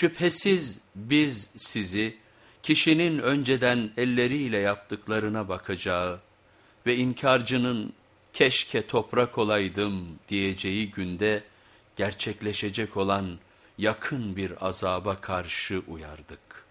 Şüphesiz biz sizi kişinin önceden elleriyle yaptıklarına bakacağı ve inkarcının keşke toprak olaydım diyeceği günde gerçekleşecek olan yakın bir azaba karşı uyardık.